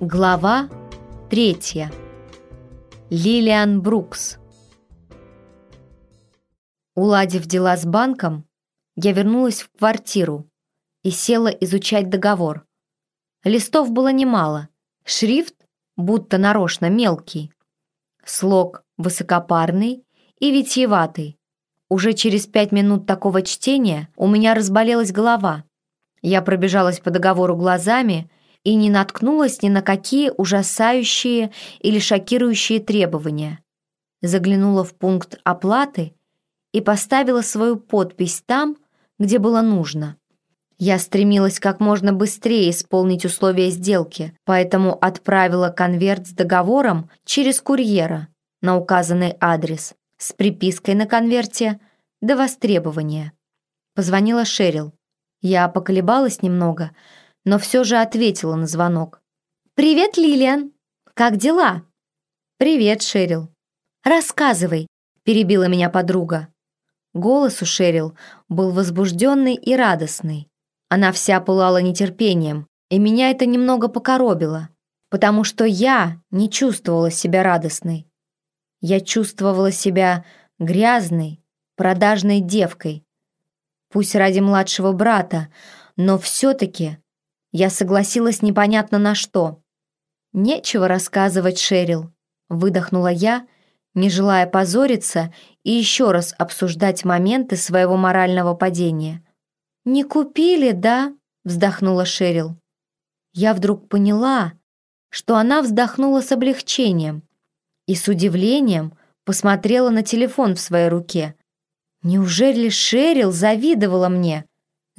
Глава третья. Лилиан Брукс. Уладив дела с банком, я вернулась в квартиру и села изучать договор. Листов было немало, шрифт будто нарочно мелкий, слог высокопарный и витиеватый. Уже через пять минут такого чтения у меня разболелась голова. Я пробежалась по договору глазами и не наткнулась ни на какие ужасающие или шокирующие требования. Заглянула в пункт оплаты и поставила свою подпись там, где было нужно. Я стремилась как можно быстрее исполнить условия сделки, поэтому отправила конверт с договором через курьера на указанный адрес с припиской на конверте «До востребования». Позвонила Шерил. Я поколебалась немного, но все же ответила на звонок. «Привет, Лилиан! Как дела?» «Привет, Шерил!» «Рассказывай!» — перебила меня подруга. Голос у Шерил был возбужденный и радостный. Она вся пылала нетерпением, и меня это немного покоробило, потому что я не чувствовала себя радостной. Я чувствовала себя грязной, продажной девкой. Пусть ради младшего брата, но все-таки я согласилась непонятно на что. «Нечего рассказывать, Шерил», — выдохнула я, не желая позориться и еще раз обсуждать моменты своего морального падения. «Не купили, да?» — вздохнула Шерил. Я вдруг поняла, что она вздохнула с облегчением и с удивлением посмотрела на телефон в своей руке. Неужели Шерил завидовала мне?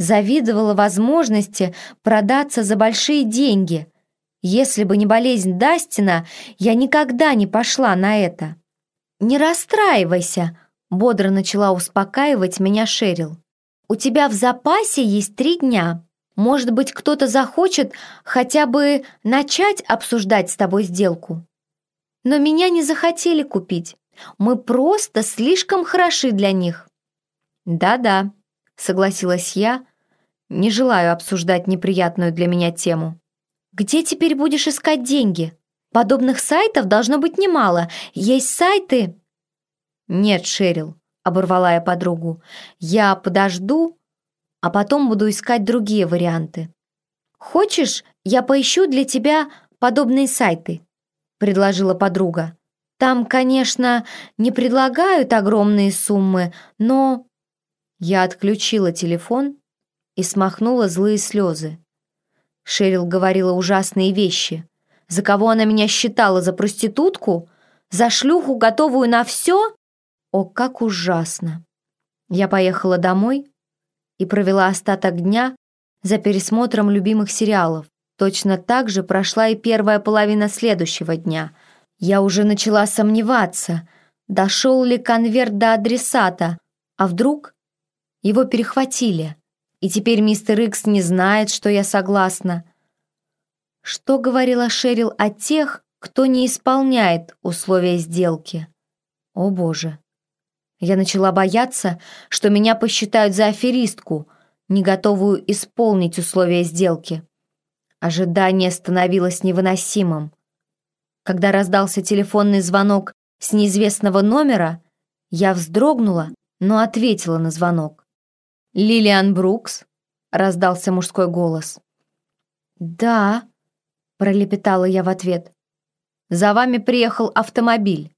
Завидовала возможности продаться за большие деньги. Если бы не болезнь Дастина, я никогда не пошла на это. «Не расстраивайся», — бодро начала успокаивать меня Шерил. «У тебя в запасе есть три дня. Может быть, кто-то захочет хотя бы начать обсуждать с тобой сделку. Но меня не захотели купить. Мы просто слишком хороши для них». «Да-да», — согласилась я, не желаю обсуждать неприятную для меня тему. «Где теперь будешь искать деньги? Подобных сайтов должно быть немало. Есть сайты...» «Нет, Шерил», — оборвала я подругу. «Я подожду, а потом буду искать другие варианты». «Хочешь, я поищу для тебя подобные сайты?» — предложила подруга. «Там, конечно, не предлагают огромные суммы, но...» Я отключила телефон и смахнула злые слезы. Шерил говорила ужасные вещи. За кого она меня считала? За проститутку? За шлюху, готовую на все? О, как ужасно! Я поехала домой и провела остаток дня за пересмотром любимых сериалов. Точно так же прошла и первая половина следующего дня. Я уже начала сомневаться, дошел ли конверт до адресата, а вдруг его перехватили, и теперь мистер Икс не знает, что я согласна. Что говорила Шерил о тех, кто не исполняет условия сделки? О боже! Я начала бояться, что меня посчитают за аферистку, не готовую исполнить условия сделки. Ожидание становилось невыносимым. Когда раздался телефонный звонок с неизвестного номера, я вздрогнула, но ответила на звонок. «Лилиан Брукс?» — раздался мужской голос. «Да», — пролепетала я в ответ. «За вами приехал автомобиль.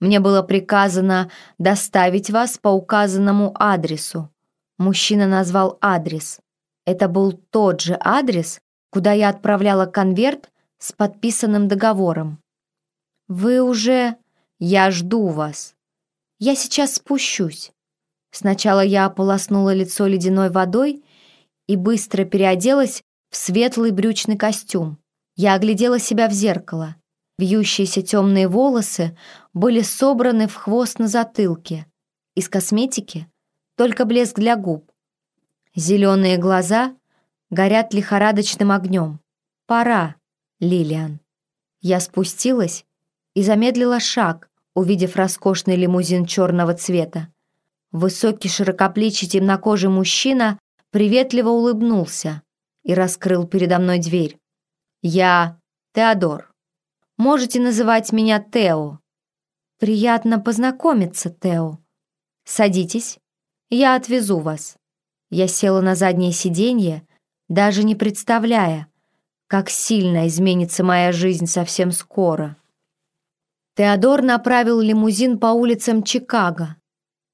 Мне было приказано доставить вас по указанному адресу». Мужчина назвал адрес. Это был тот же адрес, куда я отправляла конверт с подписанным договором. «Вы уже...» «Я жду вас. Я сейчас спущусь». Сначала я ополоснула лицо ледяной водой и быстро переоделась в светлый брючный костюм. Я оглядела себя в зеркало. Вьющиеся темные волосы были собраны в хвост на затылке. Из косметики только блеск для губ. Зеленые глаза горят лихорадочным огнем. Пора, Лилиан. Я спустилась и замедлила шаг, увидев роскошный лимузин черного цвета. Высокий широкоплечий темнокожий мужчина приветливо улыбнулся и раскрыл передо мной дверь. «Я Теодор. Можете называть меня Тео. Приятно познакомиться, Тео. Садитесь, я отвезу вас. Я села на заднее сиденье, даже не представляя, как сильно изменится моя жизнь совсем скоро. Теодор направил лимузин по улицам Чикаго.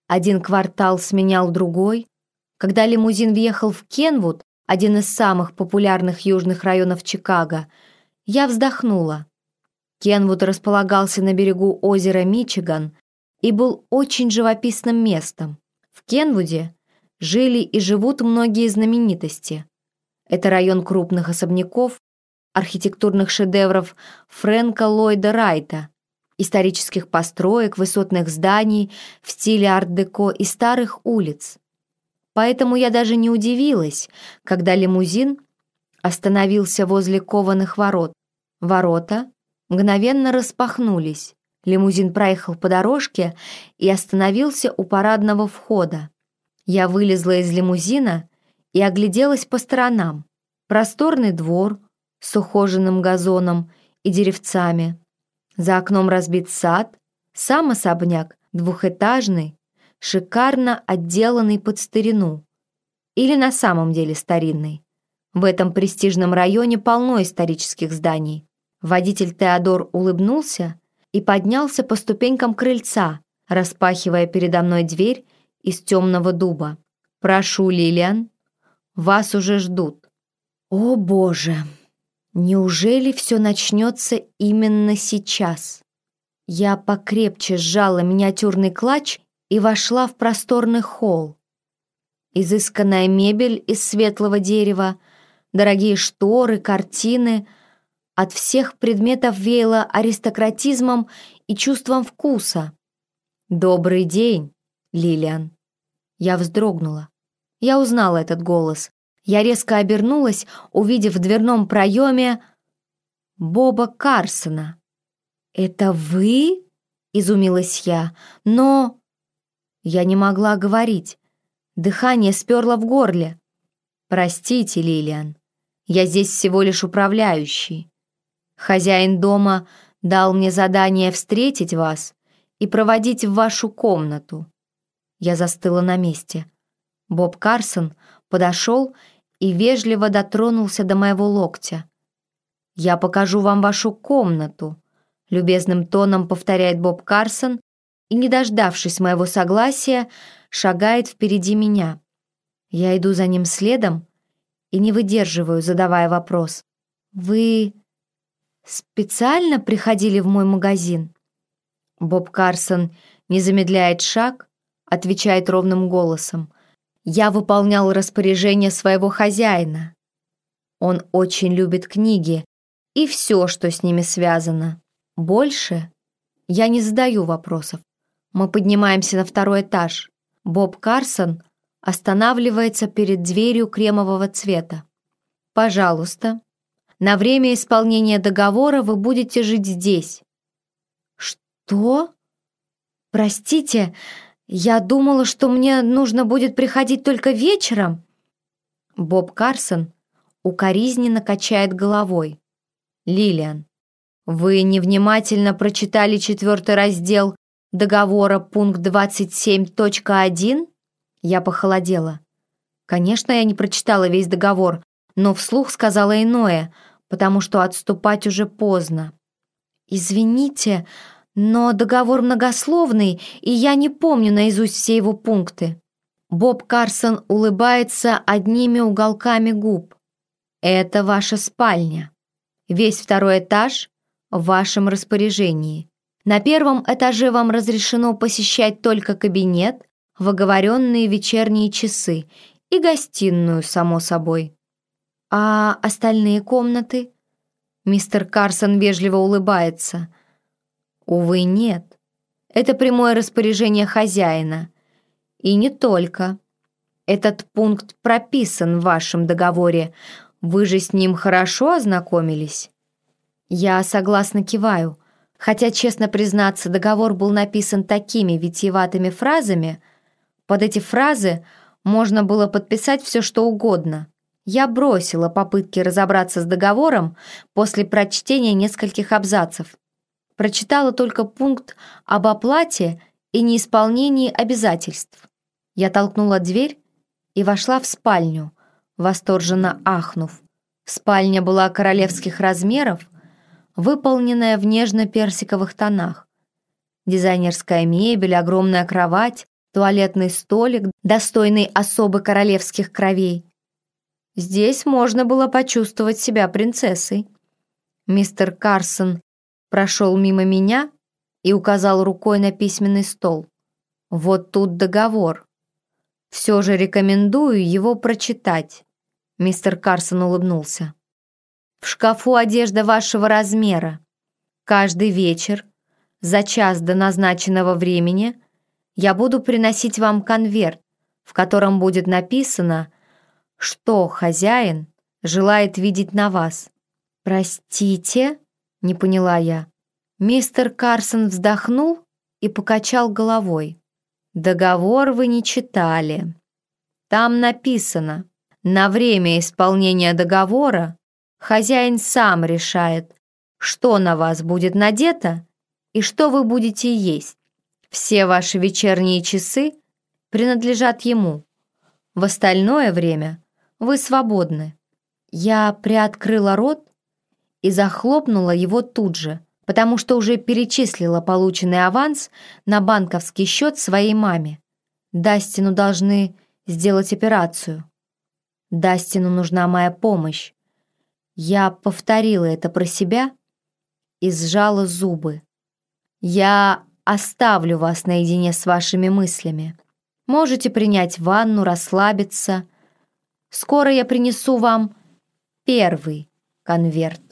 Один квартал сменял другой. Когда лимузин въехал в Кенвуд, один из самых популярных южных районов Чикаго, я вздохнула. Кенвуд располагался на берегу озера Мичиган и был очень живописным местом. В Кенвуде жили и живут многие знаменитости. Это район крупных особняков, архитектурных шедевров Фрэнка Ллойда Райта, исторических построек, высотных зданий в стиле арт-деко и старых улиц. Поэтому я даже не удивилась, когда лимузин остановился возле кованых ворот. Ворота мгновенно распахнулись. Лимузин проехал по дорожке и остановился у парадного входа. Я вылезла из лимузина и огляделась по сторонам. Просторный двор с ухоженным газоном и деревцами. За окном разбит сад, сам особняк двухэтажный, шикарно отделанный под старину. Или на самом деле старинный. В этом престижном районе полно исторических зданий. Водитель Теодор улыбнулся и поднялся по ступенькам крыльца, распахивая передо мной дверь из темного дуба. «Прошу, Лилиан, вас уже ждут». «О, Боже!» Неужели все начнется именно сейчас? Я покрепче сжала миниатюрный клатч и вошла в просторный холл. Изысканная мебель из светлого дерева, дорогие шторы, картины. От всех предметов веяло аристократизмом и чувством вкуса. «Добрый день, Лилиан!» Я вздрогнула. Я узнала этот голос. Я резко обернулась, увидев в дверном проеме Боба Карсона. «Это вы?» — изумилась я. «Но...» Я не могла говорить. Дыхание сперло в горле. «Простите, Лилиан, я здесь всего лишь управляющий. Хозяин дома дал мне задание встретить вас и проводить в вашу комнату». Я застыла на месте. Боб Карсон подошел и вежливо дотронулся до моего локтя. «Я покажу вам вашу комнату», — любезным тоном повторяет Боб Карсон и, не дождавшись моего согласия, шагает впереди меня. Я иду за ним следом и не выдерживаю, задавая вопрос. «Вы специально приходили в мой магазин?» Боб Карсон не замедляет шаг, отвечает ровным голосом. Я выполнял распоряжение своего хозяина. Он очень любит книги и все, что с ними связано. Больше я не задаю вопросов. Мы поднимаемся на второй этаж. Боб Карсон останавливается перед дверью кремового цвета. «Пожалуйста, на время исполнения договора вы будете жить здесь». «Что? Простите, «Я думала, что мне нужно будет приходить только вечером». Боб Карсон укоризненно качает головой. «Лилиан, вы невнимательно прочитали четвертый раздел договора пункт 27.1?» Я похолодела. Конечно, я не прочитала весь договор, но вслух сказала иное, потому что отступать уже поздно. «Извините, но договор многословный, и я не помню наизусть все его пункты. Боб Карсон улыбается одними уголками губ. Это ваша спальня. Весь второй этаж в вашем распоряжении. На первом этаже вам разрешено посещать только кабинет, в оговоренные вечерние часы и гостиную, само собой. А остальные комнаты? Мистер Карсон вежливо улыбается – Увы, нет. Это прямое распоряжение хозяина. И не только. Этот пункт прописан в вашем договоре. Вы же с ним хорошо ознакомились? Я согласно киваю. Хотя, честно признаться, договор был написан такими витиеватыми фразами. Под эти фразы можно было подписать все, что угодно. Я бросила попытки разобраться с договором после прочтения нескольких абзацев. Прочитала только пункт об оплате и неисполнении обязательств. Я толкнула дверь и вошла в спальню, восторженно ахнув. Спальня была королевских размеров, выполненная в нежно-персиковых тонах. Дизайнерская мебель, огромная кровать, туалетный столик, достойный особы королевских кровей. Здесь можно было почувствовать себя принцессой. Мистер Карсон прошел мимо меня и указал рукой на письменный стол. Вот тут договор. Все же рекомендую его прочитать. Мистер Карсон улыбнулся. В шкафу одежда вашего размера. Каждый вечер, за час до назначенного времени, я буду приносить вам конверт, в котором будет написано, что хозяин желает видеть на вас. «Простите?» — не поняла я. Мистер Карсон вздохнул и покачал головой. «Договор вы не читали. Там написано, на время исполнения договора хозяин сам решает, что на вас будет надето и что вы будете есть. Все ваши вечерние часы принадлежат ему. В остальное время вы свободны. Я приоткрыла рот и захлопнула его тут же, потому что уже перечислила полученный аванс на банковский счет своей маме. Дастину должны сделать операцию. Дастину нужна моя помощь. Я повторила это про себя и сжала зубы. Я оставлю вас наедине с вашими мыслями. Можете принять ванну, расслабиться. Скоро я принесу вам первый конверт.